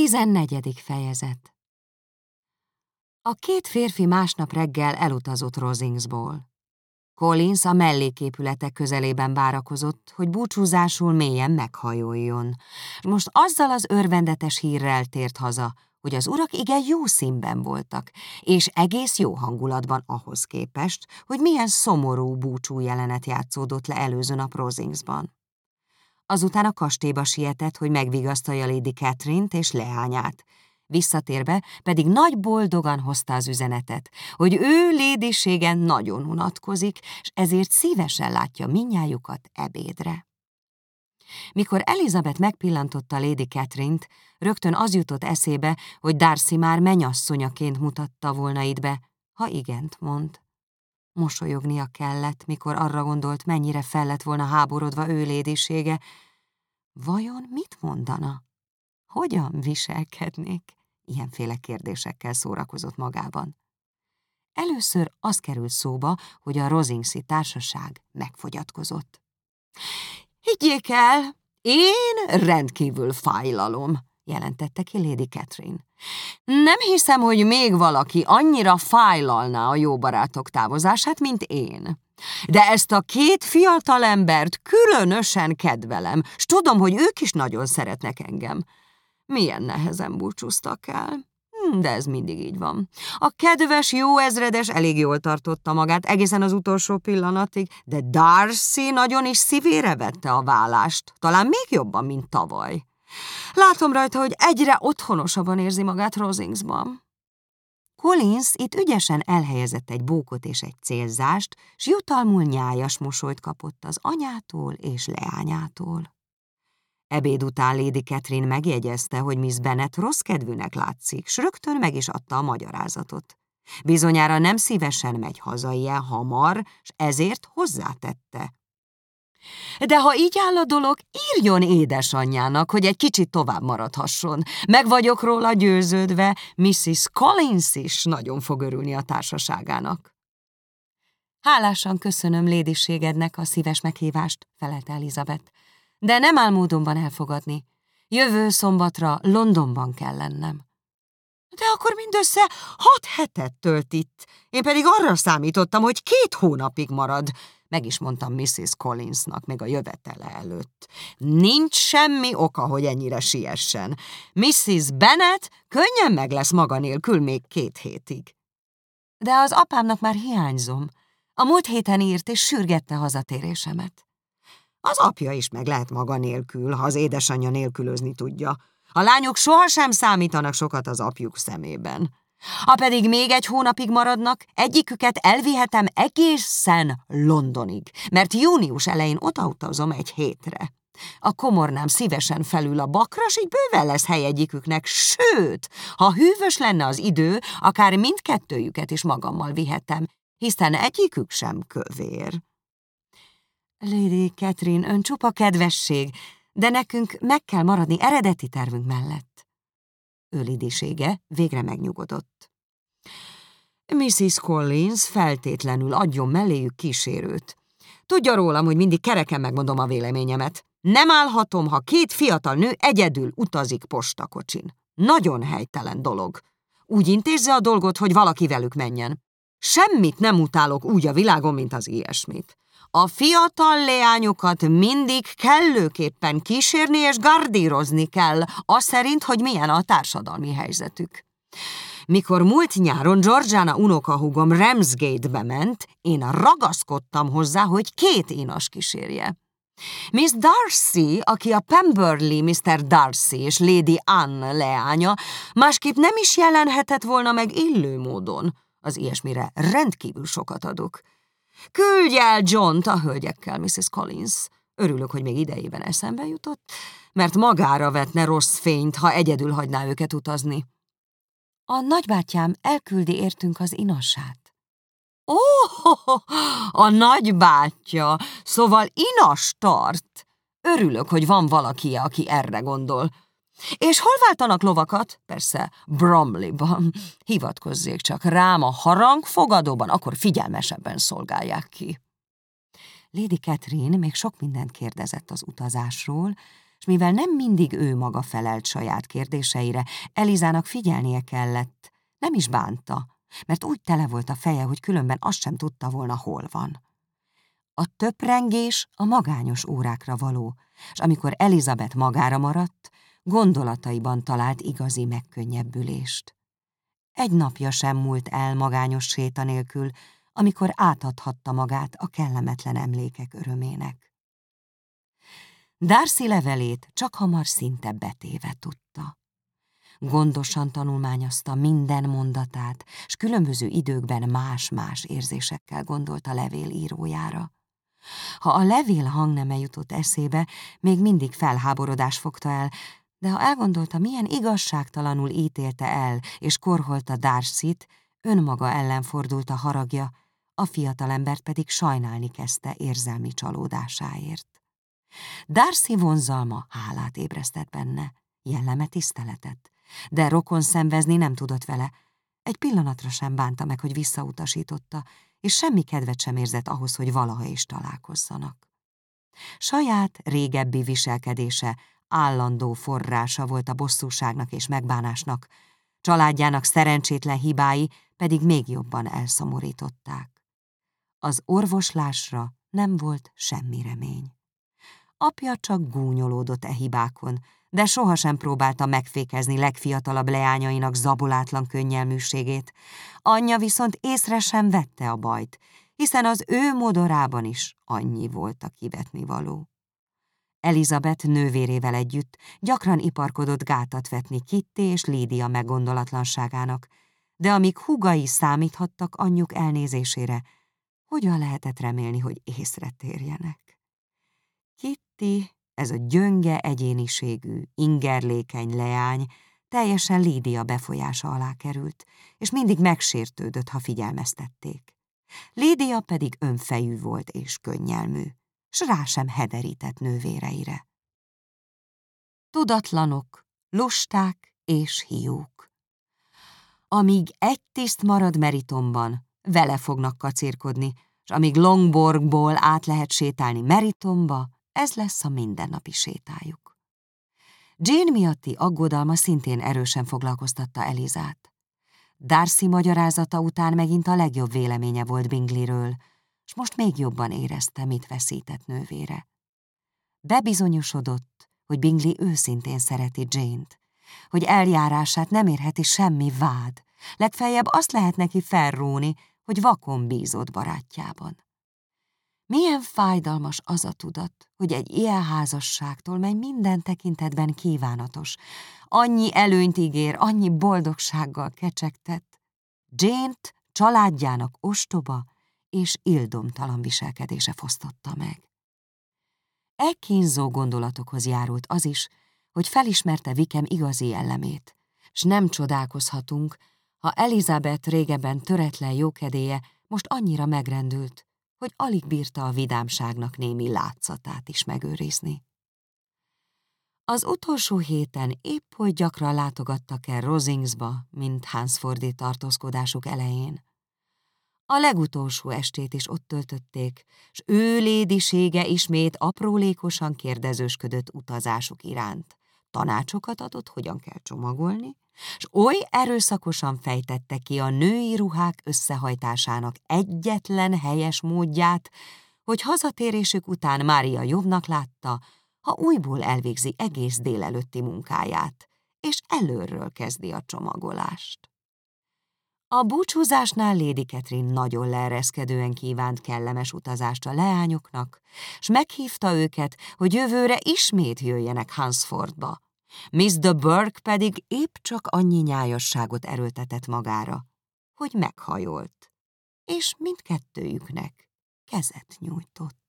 Tizennegyedik fejezet A két férfi másnap reggel elutazott Rosingsból. Collins a melléképületek közelében várakozott, hogy búcsúzásul mélyen meghajoljon. Most azzal az örvendetes hírrel tért haza, hogy az urak igen jó színben voltak, és egész jó hangulatban ahhoz képest, hogy milyen szomorú búcsú jelenet játszódott le előző nap Rosingsban. Azután a kastélyba sietett, hogy megvigasztalja Lady Catherine-t és leányát. Visszatérve pedig nagy boldogan hozta az üzenetet, hogy ő lédiségen nagyon unatkozik, és ezért szívesen látja minnyájukat ebédre. Mikor Elizabeth megpillantotta Lady Catherine-t, rögtön az jutott eszébe, hogy Darcy már menyasszonyaként mutatta volna itt be, ha igent mond. Mosolyognia kellett, mikor arra gondolt, mennyire fel lett volna háborodva ő lédisége. Vajon mit mondana? Hogyan viselkednék? Ilyenféle kérdésekkel szórakozott magában. Először az került szóba, hogy a Rosingsi társaság megfogyatkozott. Higgyék el, én rendkívül fájlalom, jelentette ki Lady Catherine. Nem hiszem, hogy még valaki annyira fájlalná a jó barátok távozását, mint én. De ezt a két fiatal embert különösen kedvelem, s tudom, hogy ők is nagyon szeretnek engem. Milyen nehezen búcsúztak el. Hm, de ez mindig így van. A kedves jó ezredes elég jól tartotta magát egészen az utolsó pillanatig, de Darcy nagyon is szívére vette a vállást, talán még jobban, mint tavaly. Látom rajta, hogy egyre otthonosabban érzi magát Rosingsban. Collins itt ügyesen elhelyezett egy bókot és egy célzást, s jutalmul nyájas mosolyt kapott az anyától és leányától. Ebéd után Lady Catherine megjegyezte, hogy Miss Bennet rossz kedvűnek látszik, s rögtön meg is adta a magyarázatot. Bizonyára nem szívesen megy haza ilyen hamar, s ezért hozzátette. De ha így áll a dolog, írjon édesanyjának, hogy egy kicsit tovább maradhasson. Meg vagyok róla győződve, Mrs. Collins is nagyon fog örülni a társaságának. Hálásan köszönöm lédiségednek a szíves meghívást, felelte Elizabeth, de nem áll módonban elfogadni. Jövő szombatra Londonban kell lennem. De akkor mindössze hat hetet tölt itt. Én pedig arra számítottam, hogy két hónapig marad. Meg is mondtam Mrs. Collinsnak még a jövetele előtt. Nincs semmi oka, hogy ennyire siessen. Mrs. Bennet könnyen meg lesz maga nélkül még két hétig. De az apámnak már hiányzom. A múlt héten írt és sürgette hazatérésemet. Az apja is meg lehet maga nélkül, ha az édesanyja nélkülözni tudja. A lányok sohasem számítanak sokat az apjuk szemében. Ha pedig még egy hónapig maradnak, egyiküket elvihetem egészen Londonig, mert június elején odautazom egy hétre. A komornám szívesen felül a bakra, s így bőven lesz hely egyiküknek, sőt, ha hűvös lenne az idő, akár mindkettőjüket is magammal vihetem, hiszen egyikük sem kövér. Lady Catherine, ön csupa kedvesség, de nekünk meg kell maradni eredeti tervünk mellett. Ő lidisége végre megnyugodott. Mrs. Collins feltétlenül adjon melléjük kísérőt. Tudja rólam, hogy mindig kereken megmondom a véleményemet. Nem állhatom, ha két fiatal nő egyedül utazik postakocsin. Nagyon helytelen dolog. Úgy intézze a dolgot, hogy valaki velük menjen. Semmit nem utálok úgy a világon, mint az ilyesmit. A fiatal leányokat mindig kellőképpen kísérni és gardírozni kell, az szerint, hogy milyen a társadalmi helyzetük. Mikor múlt nyáron Georgiana unokahúgom Ramsgate-be ment, én ragaszkodtam hozzá, hogy két énas kísérje. Miss Darcy, aki a Pemberley Mr. Darcy és Lady Anne leánya, másképp nem is jelenhetett volna meg illő módon. Az ilyesmire rendkívül sokat adok. Küldj el John-t a hölgyekkel, Mrs. Collins. Örülök, hogy még idejében eszembe jutott, mert magára vetne rossz fényt, ha egyedül hagyná őket utazni. A nagybátyám elküldi értünk az inassát. Ó, oh, a nagybátyja, szóval inas tart. Örülök, hogy van valaki, aki erre gondol. És hol váltanak lovakat? Persze, Bromleyban. Hivatkozzék csak rám a harang fogadóban, akkor figyelmesebben szolgálják ki. Lady Catherine még sok mindent kérdezett az utazásról, és mivel nem mindig ő maga felelt saját kérdéseire, Elizának figyelnie kellett, nem is bánta, mert úgy tele volt a feje, hogy különben azt sem tudta volna, hol van. A töprengés a magányos órákra való, és amikor Elizabeth magára maradt, gondolataiban talált igazi megkönnyebbülést. Egy napja sem múlt el magányos séta nélkül, amikor átadhatta magát a kellemetlen emlékek örömének. Darcy levelét csak hamar szinte betéve tudta. Gondosan tanulmányozta minden mondatát, s különböző időkben más-más érzésekkel gondolt a levél írójára. Ha a levél hangneme jutott eszébe, még mindig felháborodás fogta el, de ha elgondolta, milyen igazságtalanul ítélte el és korholta Darcy-t, önmaga ellen fordult a haragja, a fiatalembert pedig sajnálni kezdte érzelmi csalódásáért. Darcy vonzalma hálát ébresztett benne, jelleme tiszteletet, de rokon szenvezni nem tudott vele. Egy pillanatra sem bánta meg, hogy visszautasította, és semmi kedvet sem érzett ahhoz, hogy valaha is találkozzanak. Saját régebbi viselkedése állandó forrása volt a bosszúságnak és megbánásnak, családjának szerencsétlen hibái pedig még jobban elszomorították. Az orvoslásra nem volt semmi remény. Apja csak gúnyolódott e hibákon, de sohasem próbálta megfékezni legfiatalabb leányainak zabolátlan könnyelműségét. Anyja viszont észre sem vette a bajt, hiszen az ő modorában is annyi volt a kivetni való. Elizabeth nővérével együtt gyakran iparkodott gátat vetni Kitty és Lídia meggondolatlanságának, de amíg hugai számíthattak anyjuk elnézésére, hogyan lehetett remélni, hogy észre térjenek? Kitty, ez a gyönge egyéniségű, ingerlékeny leány, teljesen Lídia befolyása alá került, és mindig megsértődött, ha figyelmeztették. Lídia pedig önfejű volt és könnyelmű, s rá sem hederített nővéreire. Tudatlanok, lusták és hiúk. Amíg egy tiszt marad Meritomban, vele fognak kacérkodni, és amíg Longborgból át lehet sétálni Meritomba, ez lesz a mindennapi sétájuk. Jane miatti aggodalma szintén erősen foglalkoztatta Elizát. Darcy magyarázata után megint a legjobb véleménye volt Bingleyről, és most még jobban érezte, mit veszített nővére. Bebizonyosodott, hogy Bingley őszintén szereti Jane-t, hogy eljárását nem érheti semmi vád, legfeljebb azt lehet neki felróni, hogy vakon bízott barátjában. Milyen fájdalmas az a tudat, hogy egy ilyen házasságtól, mely minden tekintetben kívánatos, annyi előnyt ígér, annyi boldogsággal kecsegtett, Jane-t családjának ostoba és ildomtalan viselkedése fosztotta meg. E kínzó gondolatokhoz járult az is, hogy felismerte Vikem igazi jellemét, s nem csodálkozhatunk, ha Elizabeth régebben töretlen jókedéje most annyira megrendült, hogy alig bírta a vidámságnak némi látszatát is megőrizni. Az utolsó héten épp hogy gyakran látogattak el Rosingsba, mint Hansfordi tartózkodásuk elején. A legutolsó estét is ott töltötték, s ő lédisége ismét aprólékosan kérdezősködött utazásuk iránt. Tanácsokat adott, hogyan kell csomagolni, s oly erőszakosan fejtette ki a női ruhák összehajtásának egyetlen helyes módját, hogy hazatérésük után Mária jobbnak látta, ha újból elvégzi egész délelőtti munkáját, és előről kezdi a csomagolást. A búcsúzásnál Lady Catherine nagyon leereszkedően kívánt kellemes utazást a leányoknak, s meghívta őket, hogy jövőre ismét jöjjenek Hansfordba. Miss de Burke pedig épp csak annyi nyájasságot erőltetett magára, hogy meghajolt, és mindkettőjüknek kezet nyújtott.